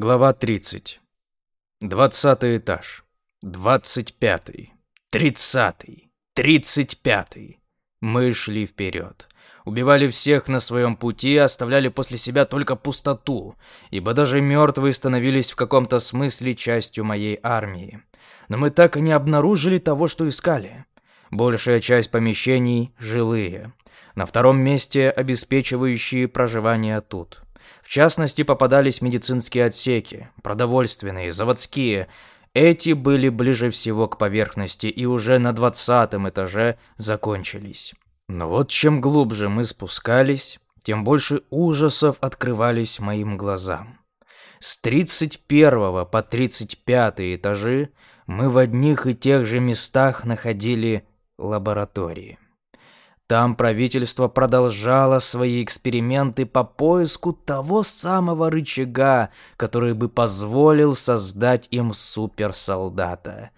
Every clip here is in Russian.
Глава 30. Двадцатый этаж. Двадцать пятый. Тридцатый. Тридцать пятый. Мы шли вперед. Убивали всех на своем пути, оставляли после себя только пустоту, ибо даже мертвые становились в каком-то смысле частью моей армии. Но мы так и не обнаружили того, что искали. Большая часть помещений – жилые. На втором месте – обеспечивающие проживание тут – в частности, попадались медицинские отсеки, продовольственные, заводские. Эти были ближе всего к поверхности и уже на двадцатом этаже закончились. Но вот чем глубже мы спускались, тем больше ужасов открывались моим глазам. С 31 по 35 этажи мы в одних и тех же местах находили лаборатории. Там правительство продолжало свои эксперименты по поиску того самого рычага, который бы позволил создать им суперсолдата.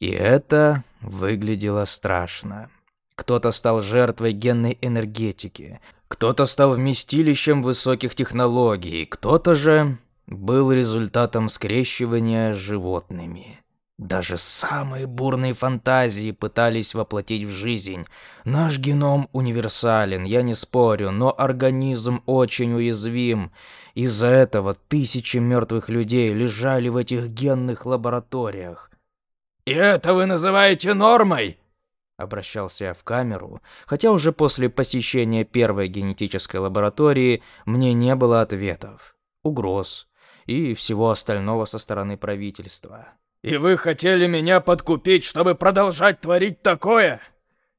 И это выглядело страшно. Кто-то стал жертвой генной энергетики, кто-то стал вместилищем высоких технологий, кто-то же был результатом скрещивания животными. Даже самые бурные фантазии пытались воплотить в жизнь. Наш геном универсален, я не спорю, но организм очень уязвим. Из-за этого тысячи мертвых людей лежали в этих генных лабораториях. «И это вы называете нормой?» Обращался я в камеру, хотя уже после посещения первой генетической лаборатории мне не было ответов, угроз и всего остального со стороны правительства. «И вы хотели меня подкупить, чтобы продолжать творить такое?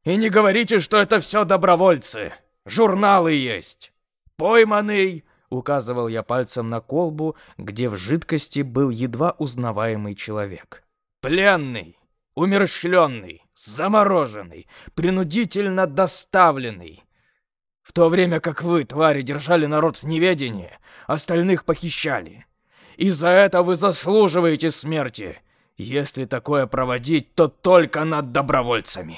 И не говорите, что это все добровольцы. Журналы есть. Пойманный!» Указывал я пальцем на колбу, где в жидкости был едва узнаваемый человек. «Пленный, умерщвленный, замороженный, принудительно доставленный. В то время как вы, твари, держали народ в неведении, остальных похищали. И за это вы заслуживаете смерти. Если такое проводить, то только над добровольцами.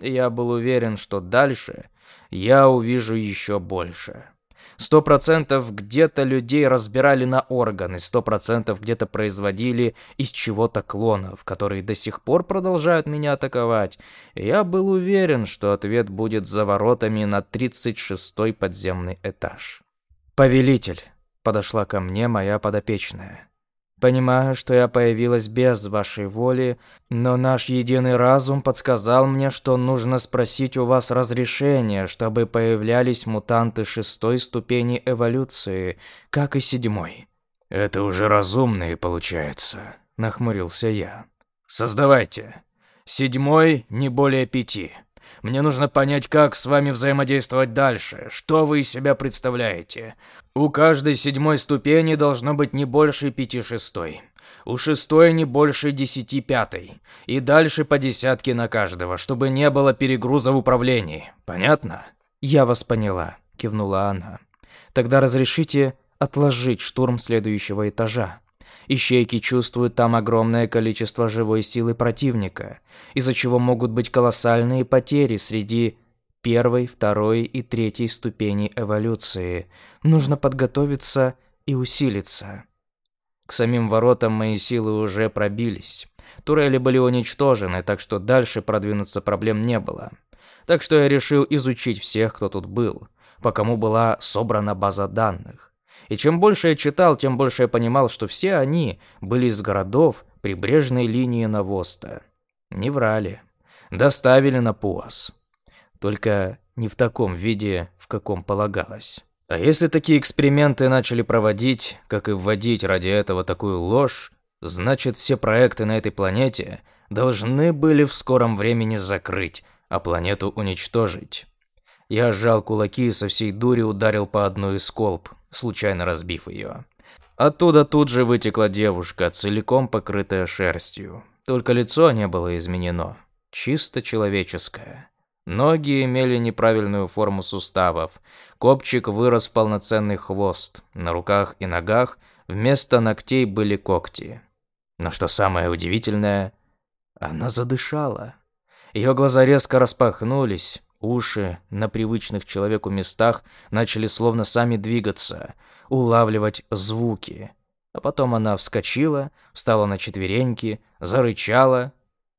Я был уверен, что дальше я увижу еще больше. Сто процентов где-то людей разбирали на органы, сто процентов где-то производили из чего-то клонов, которые до сих пор продолжают меня атаковать. Я был уверен, что ответ будет за воротами на 36-й подземный этаж. «Повелитель», — подошла ко мне моя подопечная. Понимаю, что я появилась без вашей воли, но наш единый разум подсказал мне, что нужно спросить у вас разрешения, чтобы появлялись мутанты шестой ступени эволюции, как и седьмой. Это уже разумные, получается, нахмурился я. Создавайте. Седьмой не более пяти. Мне нужно понять, как с вами взаимодействовать дальше, что вы из себя представляете. У каждой седьмой ступени должно быть не больше пяти шестой. У шестой не больше десяти пятой. И дальше по десятке на каждого, чтобы не было перегруза в управлении. Понятно? Я вас поняла, кивнула она. Тогда разрешите отложить штурм следующего этажа. Ищейки чувствуют там огромное количество живой силы противника, из-за чего могут быть колоссальные потери среди первой, второй и третьей ступеней эволюции. Нужно подготовиться и усилиться. К самим воротам мои силы уже пробились. Турели были уничтожены, так что дальше продвинуться проблем не было. Так что я решил изучить всех, кто тут был, по кому была собрана база данных. И чем больше я читал, тем больше я понимал, что все они были из городов прибрежной линии Навоста. Не врали. Доставили на Пуас. Только не в таком виде, в каком полагалось. А если такие эксперименты начали проводить, как и вводить ради этого такую ложь, значит все проекты на этой планете должны были в скором времени закрыть, а планету уничтожить. Я сжал кулаки и со всей дури ударил по одной из колб, случайно разбив ее. Оттуда тут же вытекла девушка, целиком покрытая шерстью. Только лицо не было изменено. Чисто человеческое. Ноги имели неправильную форму суставов. Копчик вырос в полноценный хвост. На руках и ногах вместо ногтей были когти. Но что самое удивительное, она задышала. Ее глаза резко распахнулись, Уши на привычных человеку местах начали словно сами двигаться, улавливать звуки. А потом она вскочила, встала на четвереньки, зарычала,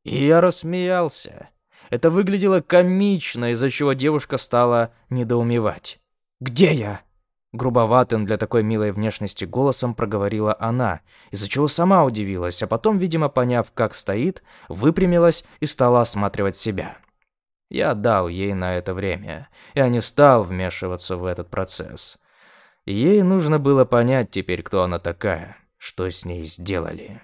и я рассмеялся. Это выглядело комично, из-за чего девушка стала недоумевать. «Где я?» Грубоватым для такой милой внешности голосом проговорила она, из-за чего сама удивилась, а потом, видимо, поняв, как стоит, выпрямилась и стала осматривать себя. Я дал ей на это время. Я не стал вмешиваться в этот процесс. Ей нужно было понять теперь, кто она такая, что с ней сделали.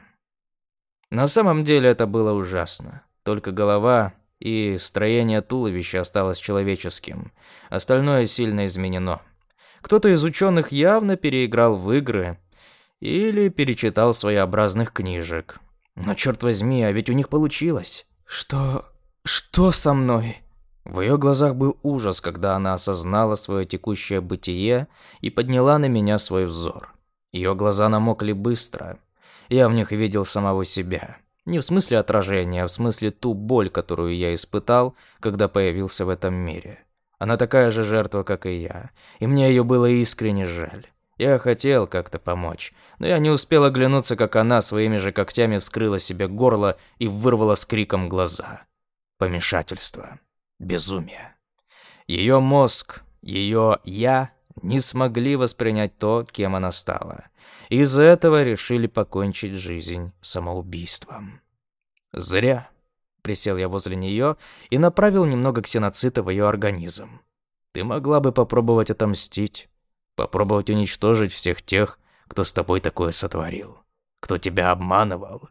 На самом деле это было ужасно. Только голова и строение туловища осталось человеческим. Остальное сильно изменено. Кто-то из ученых явно переиграл в игры или перечитал своеобразных книжек. Но черт возьми, а ведь у них получилось. Что... что со мной? В ее глазах был ужас, когда она осознала свое текущее бытие и подняла на меня свой взор. Ее глаза намокли быстро. Я в них видел самого себя. Не в смысле отражения, а в смысле ту боль, которую я испытал, когда появился в этом мире. Она такая же жертва, как и я, и мне ее было искренне жаль. Я хотел как-то помочь, но я не успел оглянуться, как она своими же когтями вскрыла себе горло и вырвала с криком глаза. Помешательство. Безумие. Ее мозг, ее «я» не смогли воспринять то, кем она стала. Из-за этого решили покончить жизнь самоубийством. Зря. Присел я возле нее и направил немного ксеноцита в ее организм. Ты могла бы попробовать отомстить. Попробовать уничтожить всех тех, кто с тобой такое сотворил. Кто тебя обманывал.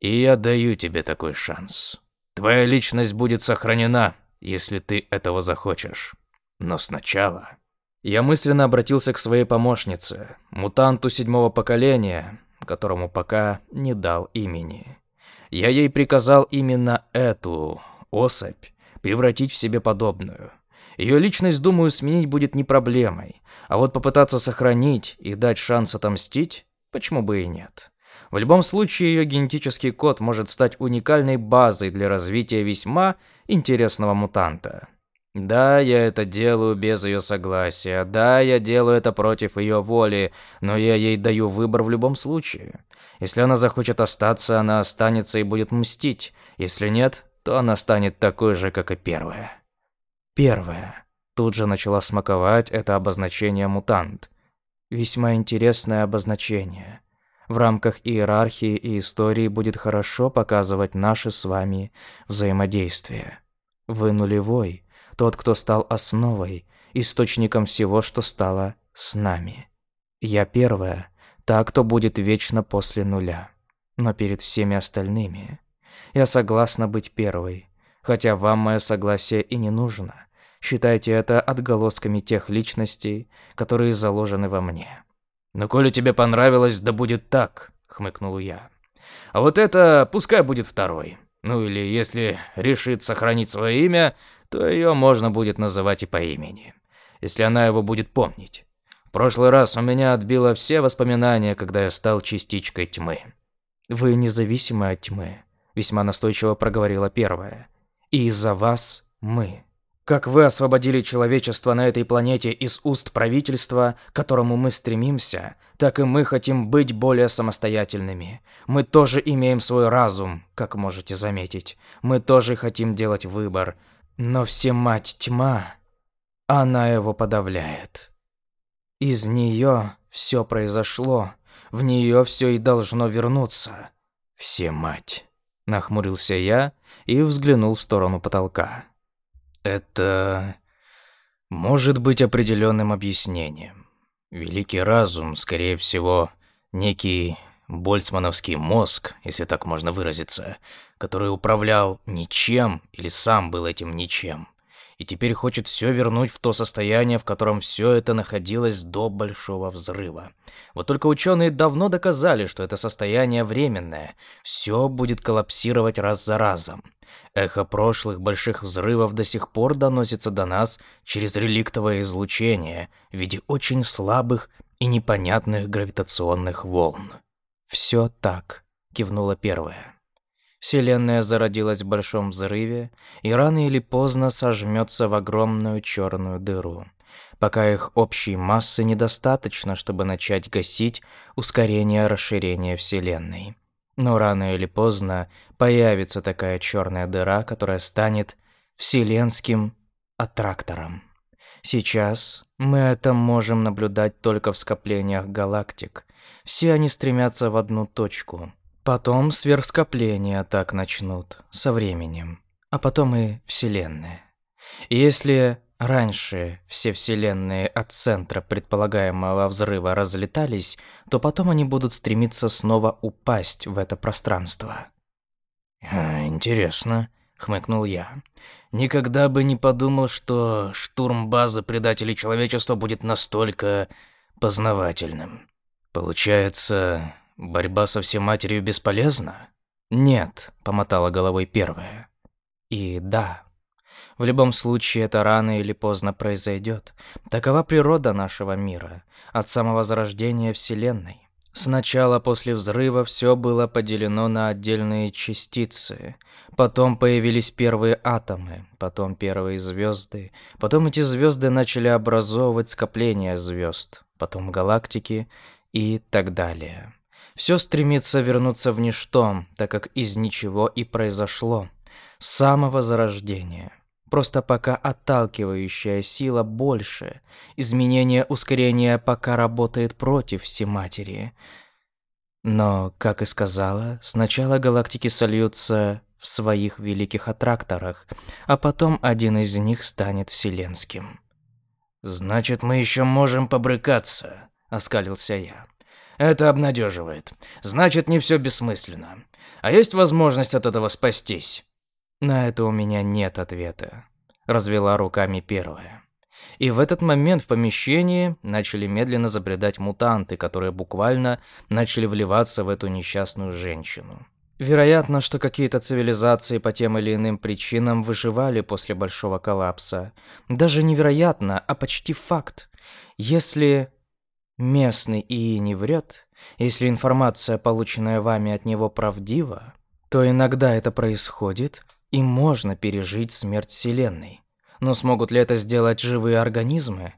И я даю тебе такой шанс. Твоя личность будет сохранена, если ты этого захочешь. Но сначала... Я мысленно обратился к своей помощнице, мутанту седьмого поколения, которому пока не дал имени. Я ей приказал именно эту особь превратить в себе подобную. Ее личность, думаю, сменить будет не проблемой, а вот попытаться сохранить и дать шанс отомстить, почему бы и нет. В любом случае, ее генетический код может стать уникальной базой для развития весьма интересного мутанта. Да, я это делаю без ее согласия. Да, я делаю это против ее воли, но я ей даю выбор в любом случае. Если она захочет остаться, она останется и будет мстить. Если нет, то она станет такой же, как и первая. Первая. Тут же начала смаковать это обозначение мутант. Весьма интересное обозначение. В рамках иерархии и истории будет хорошо показывать наше с вами взаимодействие. Вы нулевой, тот, кто стал основой, источником всего, что стало с нами. Я первая, та, кто будет вечно после нуля. Но перед всеми остальными я согласна быть первой, хотя вам мое согласие и не нужно. Считайте это отголосками тех личностей, которые заложены во мне. «Но коли тебе понравилось, да будет так», — хмыкнул я. «А вот это пускай будет второй. Ну или если решит сохранить свое имя, то ее можно будет называть и по имени, если она его будет помнить. В прошлый раз у меня отбило все воспоминания, когда я стал частичкой тьмы. Вы независимы от тьмы, весьма настойчиво проговорила первая. И из-за вас мы. Как вы освободили человечество на этой планете из уст правительства, к которому мы стремимся, так и мы хотим быть более самостоятельными. Мы тоже имеем свой разум, как можете заметить. Мы тоже хотим делать выбор, но всемать тьма, она его подавляет. Из нее все произошло, в нее все и должно вернуться. Всемать. Нахмурился я и взглянул в сторону потолка. Это может быть определенным объяснением. Великий разум, скорее всего, некий больцмановский мозг, если так можно выразиться, который управлял ничем или сам был этим ничем, и теперь хочет все вернуть в то состояние, в котором все это находилось до Большого Взрыва. Вот только ученые давно доказали, что это состояние временное, все будет коллапсировать раз за разом. Эхо прошлых больших взрывов до сих пор доносится до нас через реликтовое излучение в виде очень слабых и непонятных гравитационных волн. «Все так», — кивнула первая. Вселенная зародилась в большом взрыве и рано или поздно сожмется в огромную черную дыру. пока их общей массы недостаточно, чтобы начать гасить ускорение расширения Вселенной. Но рано или поздно появится такая черная дыра, которая станет вселенским аттрактором. Сейчас мы это можем наблюдать только в скоплениях галактик. Все они стремятся в одну точку. Потом сверхскопления так начнут со временем, а потом и Вселенная. И если раньше все Вселенные от центра предполагаемого взрыва разлетались, то потом они будут стремиться снова упасть в это пространство. «Интересно», — хмыкнул я. «Никогда бы не подумал, что штурм базы предателей человечества будет настолько познавательным. Получается, борьба со всематерью бесполезна?» «Нет», — помотала головой первая. «И да». В любом случае это рано или поздно произойдет. Такова природа нашего мира, от самого зарождения Вселенной. Сначала после взрыва все было поделено на отдельные частицы. Потом появились первые атомы, потом первые звезды. Потом эти звезды начали образовывать скопления звезд, потом галактики и так далее. Все стремится вернуться в ничто, так как из ничего и произошло. С самого зарождения. Просто пока отталкивающая сила больше. Изменение ускорения пока работает против Всематери. Но, как и сказала, сначала галактики сольются в своих великих аттракторах, а потом один из них станет вселенским. «Значит, мы еще можем побрыкаться», — оскалился я. «Это обнадеживает. Значит, не все бессмысленно. А есть возможность от этого спастись?» На это у меня нет ответа, развела руками первая. И в этот момент в помещении начали медленно забредать мутанты, которые буквально начали вливаться в эту несчастную женщину. Вероятно, что какие-то цивилизации по тем или иным причинам выживали после большого коллапса. Даже невероятно, а почти факт. Если местный ИИ не врет, если информация, полученная вами от него, правдива, то иногда это происходит и можно пережить смерть Вселенной. Но смогут ли это сделать живые организмы?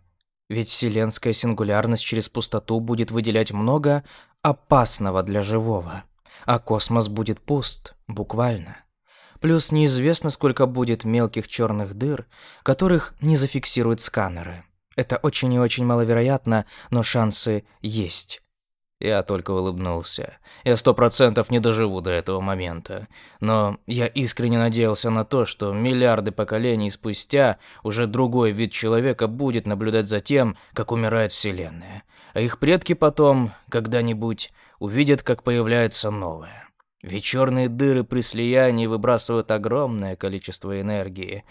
Ведь вселенская сингулярность через пустоту будет выделять много опасного для живого, а космос будет пуст, буквально. Плюс неизвестно, сколько будет мелких черных дыр, которых не зафиксируют сканеры. Это очень и очень маловероятно, но шансы есть. Я только улыбнулся. Я сто процентов не доживу до этого момента. Но я искренне надеялся на то, что миллиарды поколений спустя уже другой вид человека будет наблюдать за тем, как умирает Вселенная. А их предки потом, когда-нибудь, увидят, как появляется новое. Ведь черные дыры при слиянии выбрасывают огромное количество энергии.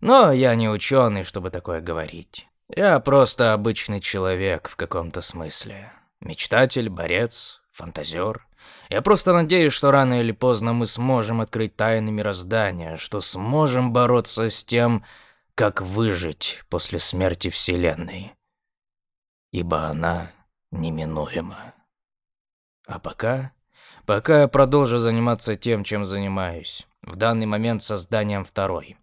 Но я не ученый, чтобы такое говорить. Я просто обычный человек в каком-то смысле. Мечтатель, борец, фантазер. Я просто надеюсь, что рано или поздно мы сможем открыть тайны мироздания, что сможем бороться с тем, как выжить после смерти Вселенной. Ибо она неминуема. А пока... Пока я продолжу заниматься тем, чем занимаюсь. В данный момент созданием второй.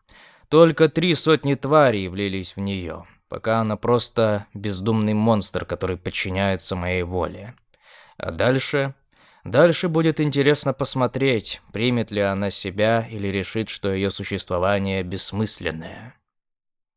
Только три сотни тварей влились в нее пока она просто бездумный монстр, который подчиняется моей воле. А дальше... Дальше будет интересно посмотреть, примет ли она себя или решит, что ее существование бессмысленное.